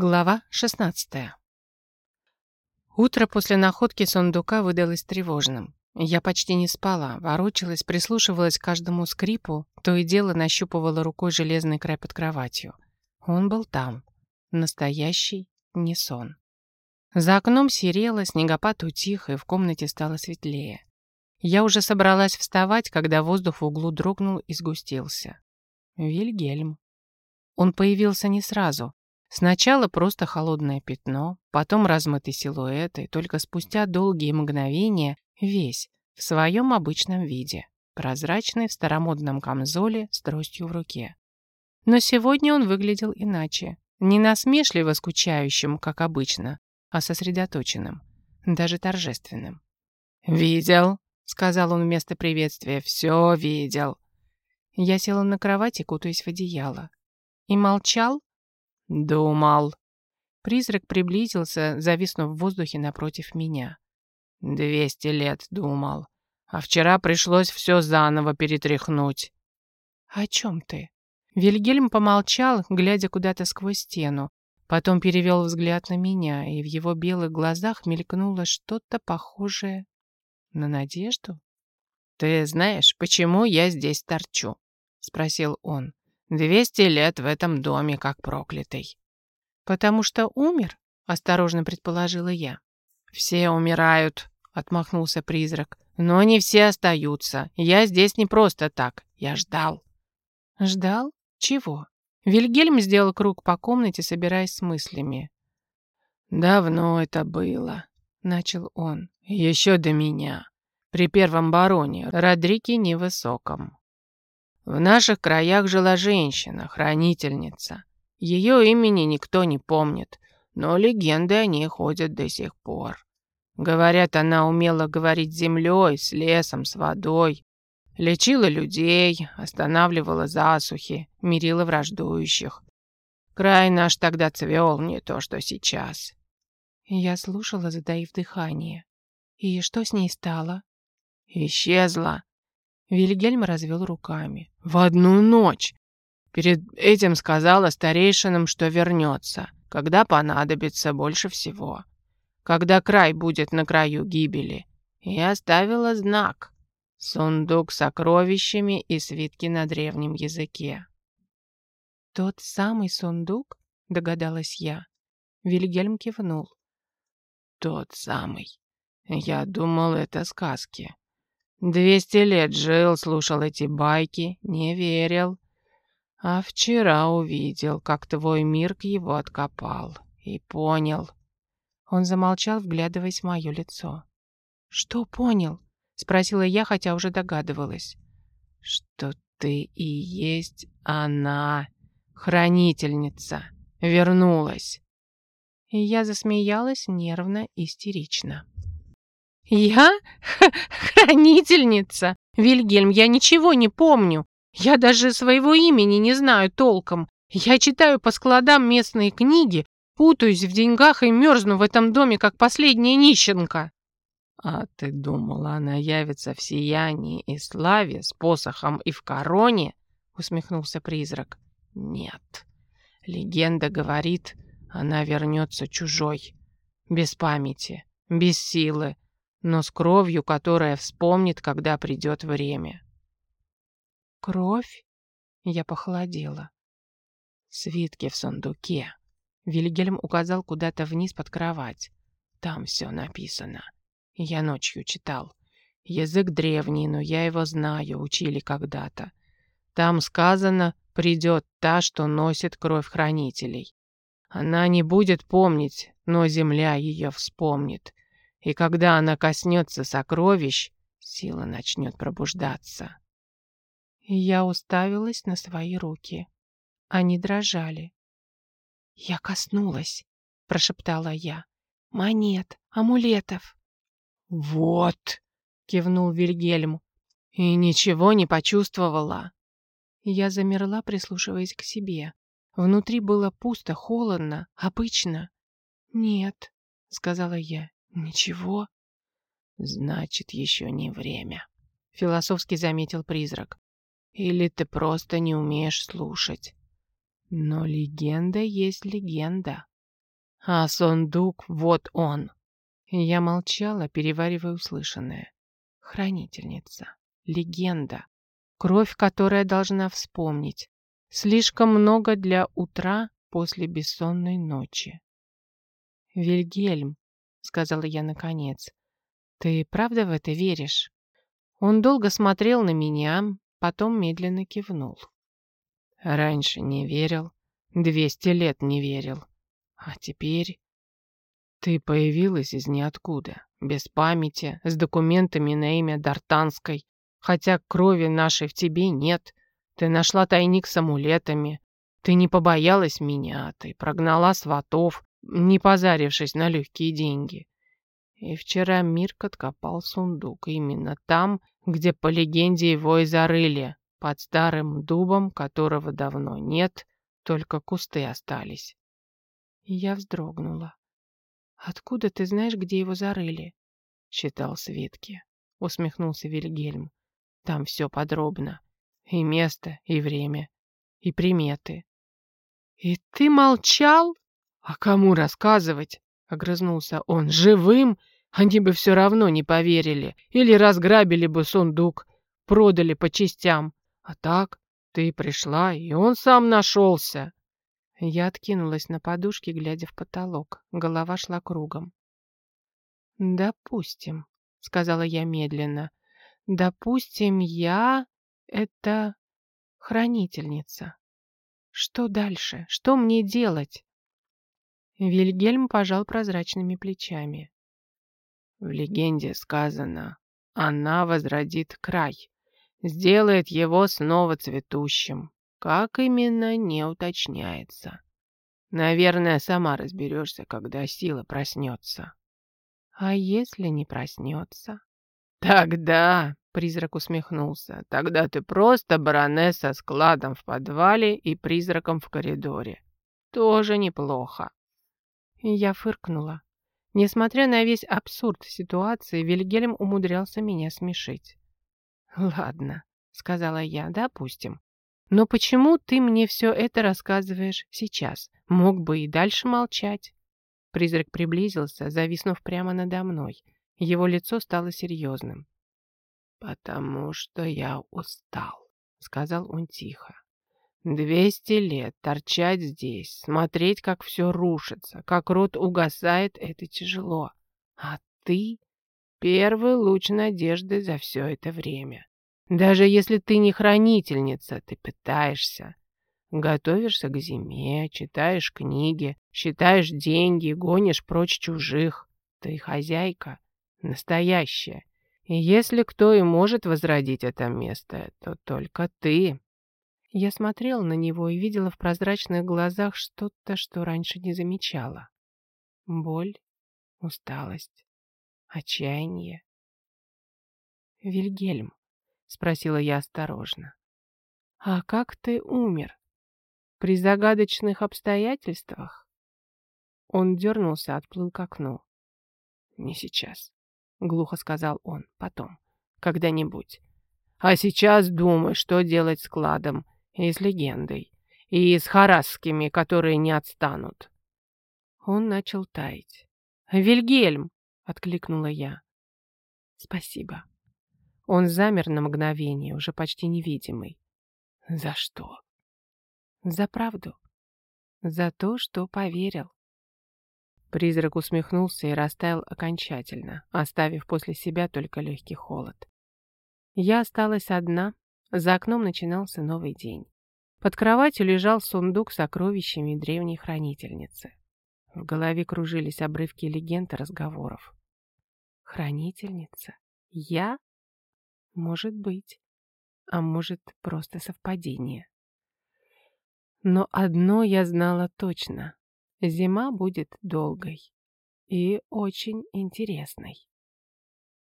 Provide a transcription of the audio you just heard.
Глава 16 Утро после находки сундука выдалось тревожным. Я почти не спала, ворочалась, прислушивалась к каждому скрипу, то и дело нащупывала рукой железный край под кроватью. Он был там. Настоящий не сон. За окном серело, снегопад утих, и в комнате стало светлее. Я уже собралась вставать, когда воздух в углу дрогнул и сгустился. Вильгельм. Он появился не сразу. Сначала просто холодное пятно, потом размытый силуэт, и только спустя долгие мгновения весь в своем обычном виде, прозрачный в старомодном камзоле с тростью в руке. Но сегодня он выглядел иначе, не насмешливо скучающим, как обычно, а сосредоточенным, даже торжественным. «Видел?» — сказал он вместо приветствия. «Все видел». Я села на кровати, кутаясь в одеяло. «И молчал?» «Думал». Призрак приблизился, зависнув в воздухе напротив меня. «Двести лет думал. А вчера пришлось все заново перетряхнуть». «О чем ты?» Вильгельм помолчал, глядя куда-то сквозь стену. Потом перевел взгляд на меня, и в его белых глазах мелькнуло что-то похожее на надежду. «Ты знаешь, почему я здесь торчу?» — спросил он. Двести лет в этом доме, как проклятый. Потому что умер, осторожно предположила я. Все умирают, отмахнулся призрак. Но не все остаются. Я здесь не просто так. Я ждал. Ждал? Чего? Вильгельм сделал круг по комнате, собираясь с мыслями. «Давно это было», — начал он. «Еще до меня. При первом бароне, Родрике Невысоком. В наших краях жила женщина, хранительница. Ее имени никто не помнит, но легенды о ней ходят до сих пор. Говорят, она умела говорить с землей, с лесом, с водой. Лечила людей, останавливала засухи, мирила враждующих. Край наш тогда цвел, не то что сейчас. Я слушала, затаив дыхание. И что с ней стало? Исчезла, Вильгельм развел руками. «В одну ночь! Перед этим сказала старейшинам, что вернется, когда понадобится больше всего. Когда край будет на краю гибели. И оставила знак. Сундук с сокровищами и свитки на древнем языке». «Тот самый сундук?» — догадалась я. Вильгельм кивнул. «Тот самый. Я думал, это сказки. Двести лет жил, слушал эти байки, не верил. А вчера увидел, как твой Мирк его откопал. И понял. Он замолчал, вглядываясь в мое лицо. «Что понял?» — спросила я, хотя уже догадывалась. «Что ты и есть она, хранительница, вернулась». И я засмеялась нервно, истерично. «Я? Хранительница? Вильгельм, я ничего не помню. Я даже своего имени не знаю толком. Я читаю по складам местные книги, путаюсь в деньгах и мерзну в этом доме, как последняя нищенка». «А ты думала, она явится в сиянии и славе с посохом и в короне?» — усмехнулся призрак. «Нет. Легенда говорит, она вернется чужой, без памяти, без силы, но с кровью, которая вспомнит, когда придет время. Кровь? Я похолодела. Свитки в сундуке. Вильгельм указал куда-то вниз под кровать. Там все написано. Я ночью читал. Язык древний, но я его знаю, учили когда-то. Там сказано, придет та, что носит кровь хранителей. Она не будет помнить, но земля ее вспомнит. И когда она коснется сокровищ, сила начнет пробуждаться. Я уставилась на свои руки. Они дрожали. «Я коснулась», — прошептала я. «Монет, амулетов». «Вот», — кивнул Вильгельм. «И ничего не почувствовала». Я замерла, прислушиваясь к себе. Внутри было пусто, холодно, обычно. «Нет», — сказала я, «Ничего?» «Значит, еще не время», — философски заметил призрак. «Или ты просто не умеешь слушать». «Но легенда есть легенда», А сундук вот он. Я молчала, переваривая услышанное. Хранительница. Легенда. Кровь, которая должна вспомнить. Слишком много для утра после бессонной ночи. «Вильгельм», — сказала я наконец, — «ты правда в это веришь?» Он долго смотрел на меня, потом медленно кивнул. «Раньше не верил, двести лет не верил, а теперь...» «Ты появилась из ниоткуда, без памяти, с документами на имя Дартанской, хотя крови нашей в тебе нет. Ты нашла тайник с амулетами, ты не побоялась меня, ты прогнала сватов, не позарившись на легкие деньги. И вчера Мирк откопал сундук именно там, где по легенде его и зарыли, под старым дубом, которого давно нет, только кусты остались. Я вздрогнула. «Откуда ты знаешь, где его зарыли?» Читал Светки. Усмехнулся Вильгельм. Там все подробно. И место, и время, и приметы. «И ты молчал?» «А кому рассказывать?» — огрызнулся он. «Живым? Они бы все равно не поверили. Или разграбили бы сундук, продали по частям. А так ты пришла, и он сам нашелся». Я откинулась на подушке, глядя в потолок. Голова шла кругом. «Допустим», — сказала я медленно. «Допустим, я — это хранительница. Что дальше? Что мне делать? Вильгельм пожал прозрачными плечами. В легенде сказано, она возродит край, сделает его снова цветущим. Как именно, не уточняется. Наверное, сама разберешься, когда сила проснется. А если не проснется? Тогда Призрак усмехнулся. «Тогда ты просто баронесса с кладом в подвале и призраком в коридоре. Тоже неплохо». Я фыркнула. Несмотря на весь абсурд ситуации, Вильгельм умудрялся меня смешить. «Ладно», — сказала я, — «допустим. Но почему ты мне все это рассказываешь сейчас? Мог бы и дальше молчать». Призрак приблизился, зависнув прямо надо мной. Его лицо стало серьезным. «Потому что я устал», — сказал он тихо. «Двести лет торчать здесь, смотреть, как все рушится, как рот угасает, это тяжело. А ты — первый луч надежды за все это время. Даже если ты не хранительница, ты пытаешься. Готовишься к зиме, читаешь книги, считаешь деньги, гонишь прочь чужих. Ты хозяйка, настоящая, и если кто и может возродить это место, то только ты. Я смотрела на него и видела в прозрачных глазах что-то, что раньше не замечала. Боль, усталость, отчаяние. «Вильгельм», — спросила я осторожно, — «а как ты умер? При загадочных обстоятельствах?» Он дернулся, отплыл к окну. «Не сейчас. — глухо сказал он. «Потом. Когда-нибудь. А сейчас думай, что делать с кладом и с легендой. И с харасскими, которые не отстанут». Он начал таять. «Вильгельм!» — откликнула я. «Спасибо». Он замер на мгновение, уже почти невидимый. «За что?» «За правду. За то, что поверил». Призрак усмехнулся и растаял окончательно, оставив после себя только легкий холод. Я осталась одна, за окном начинался новый день. Под кроватью лежал сундук с сокровищами древней хранительницы. В голове кружились обрывки легенд и разговоров. Хранительница? Я? Может быть. А может, просто совпадение. Но одно я знала точно. Зима будет долгой и очень интересной.